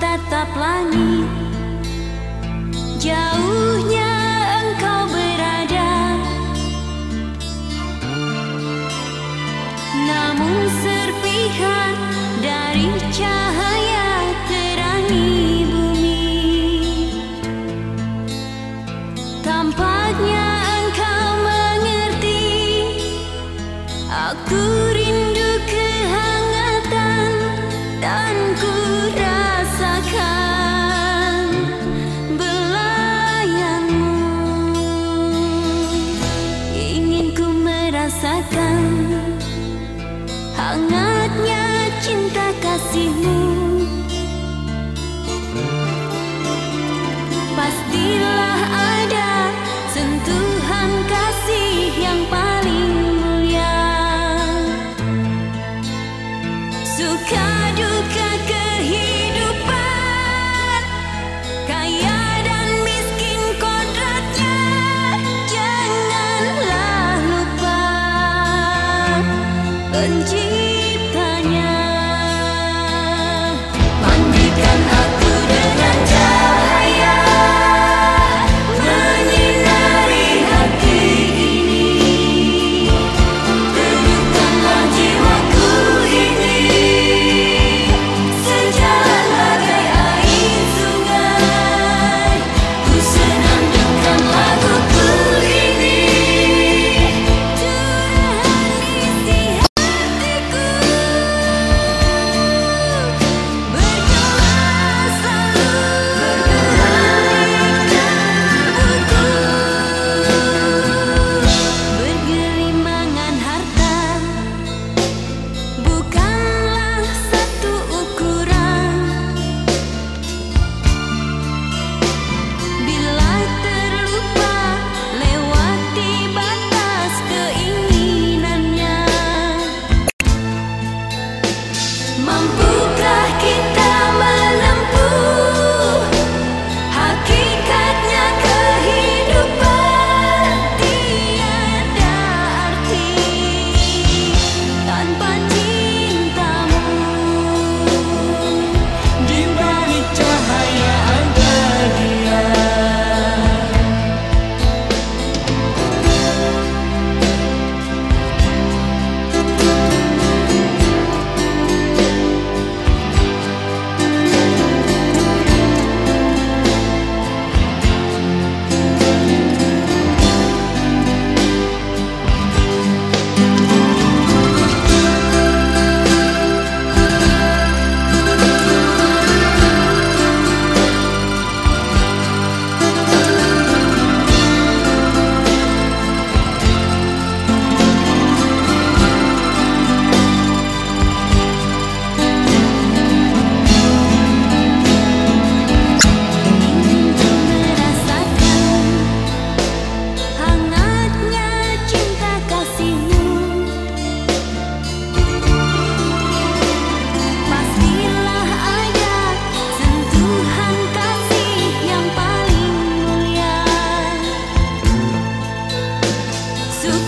tatap langit. Jauhnya engkau berada. Namun serpihan dari cahaya 曾经。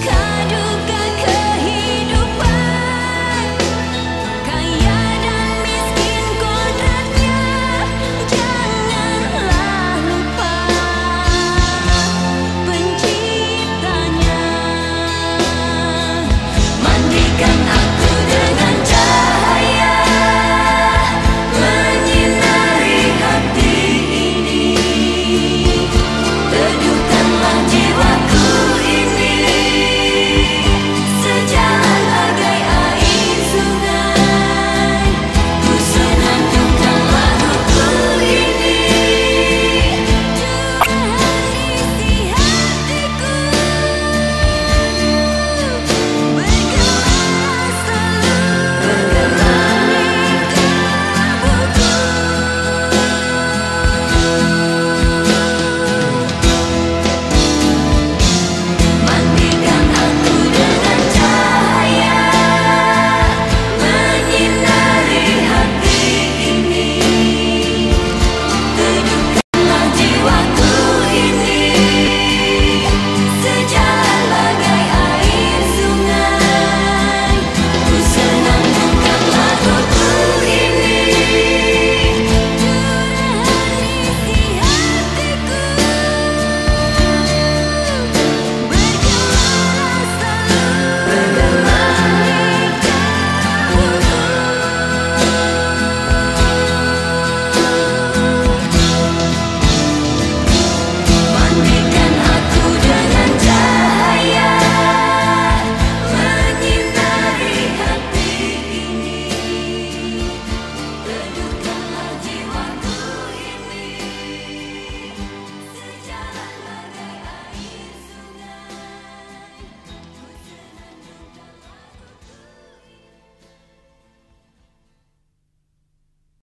か